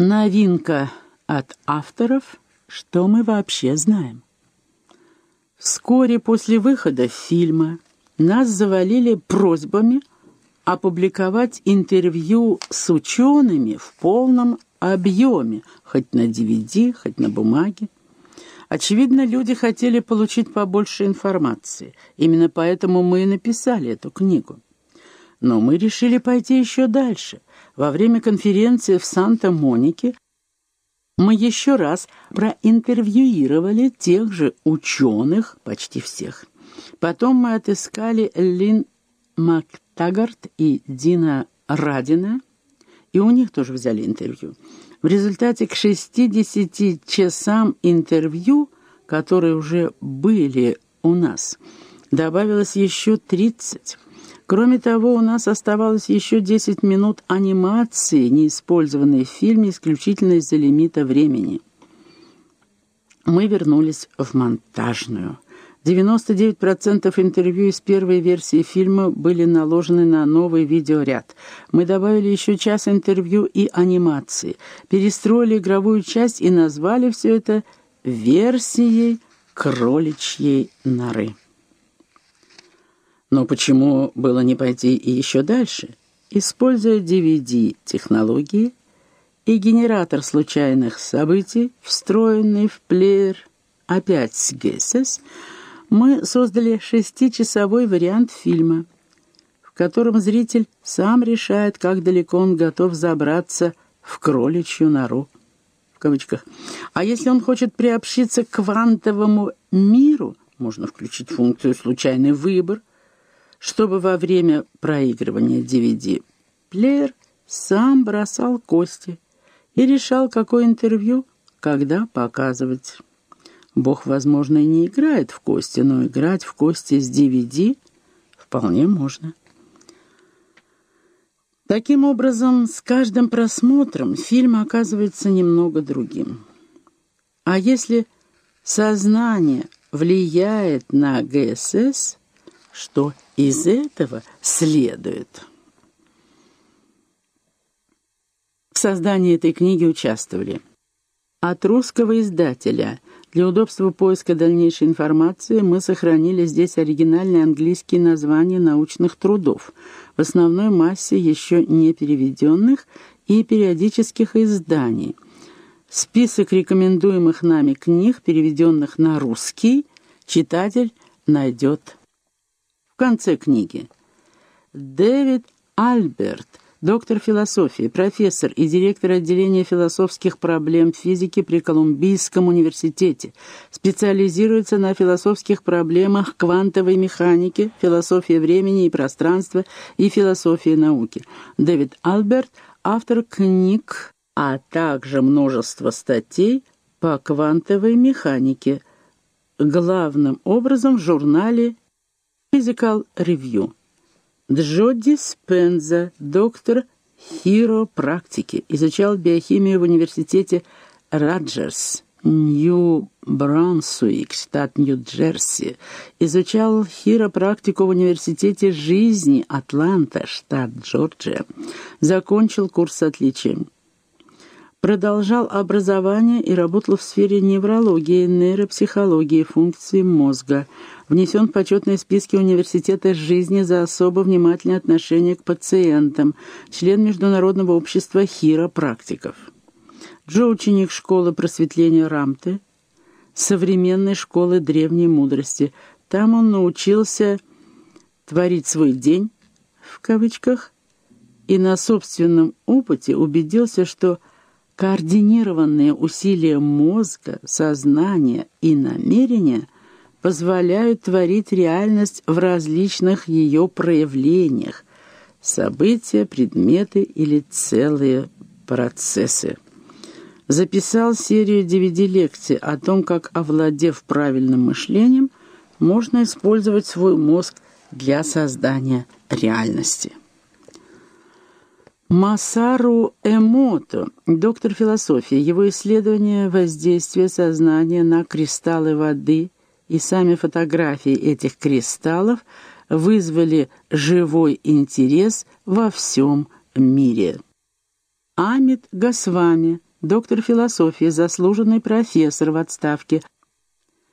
Новинка от авторов «Что мы вообще знаем?». Вскоре после выхода фильма нас завалили просьбами опубликовать интервью с учеными в полном объеме, хоть на DVD, хоть на бумаге. Очевидно, люди хотели получить побольше информации. Именно поэтому мы и написали эту книгу. Но мы решили пойти еще дальше. Во время конференции в Санта-Монике мы еще раз проинтервьюировали тех же ученых, почти всех. Потом мы отыскали Лин Мактагарт и Дина Радина, и у них тоже взяли интервью. В результате к 60 часам интервью, которые уже были у нас, добавилось еще 30. Кроме того, у нас оставалось еще 10 минут анимации, не использованной в фильме исключительно из-за лимита времени. Мы вернулись в монтажную. 99% интервью из первой версии фильма были наложены на новый видеоряд. Мы добавили еще час интервью и анимации, перестроили игровую часть и назвали все это версией кроличьей норы. Но почему было не пойти и еще дальше? Используя DVD-технологии и генератор случайных событий, встроенный в плеер опять с GSS, мы создали шестичасовой вариант фильма, в котором зритель сам решает, как далеко он готов забраться в кроличью нору. В кавычках. А если он хочет приобщиться к квантовому миру, можно включить функцию «случайный выбор», чтобы во время проигрывания DVD плеер сам бросал кости и решал, какое интервью когда показывать. Бог, возможно, и не играет в кости, но играть в кости с DVD вполне можно. Таким образом, с каждым просмотром фильм оказывается немного другим. А если сознание влияет на ГСС, что из этого следует. В создании этой книги участвовали от русского издателя. Для удобства поиска дальнейшей информации мы сохранили здесь оригинальные английские названия научных трудов, в основной массе еще не переведенных и периодических изданий. Список рекомендуемых нами книг, переведенных на русский, читатель найдет в конце книги. Дэвид Альберт, доктор философии, профессор и директор отделения философских проблем физики при Колумбийском университете, специализируется на философских проблемах квантовой механики, философии времени и пространства и философии науки. Дэвид Альберт – автор книг, а также множество статей по квантовой механике, главным образом в журнале Physical Review. Джоди Спенза, доктор хиропрактики, изучал биохимию в университете Раджерс, Нью-Брансуик, штат Нью-Джерси. Изучал хиропрактику в университете жизни Атланта, штат Джорджия. Закончил курс с отличием. Продолжал образование и работал в сфере неврологии, нейропсихологии, функции мозга – внесен в почетные списки университета жизни за особо внимательное отношение к пациентам, член Международного общества хиропрактиков. Джо – ученик школы просветления Рамты, современной школы древней мудрости. Там он научился творить свой день, в кавычках, и на собственном опыте убедился, что координированные усилия мозга, сознания и намерения – позволяют творить реальность в различных ее проявлениях, события, предметы или целые процессы. Записал серию DVD-лекций о том, как, овладев правильным мышлением, можно использовать свой мозг для создания реальности. Масару Эмото, доктор философии, его исследование воздействия сознания на кристаллы воды и сами фотографии этих кристаллов вызвали живой интерес во всем мире. Амит Госвами, доктор философии, заслуженный профессор в отставке,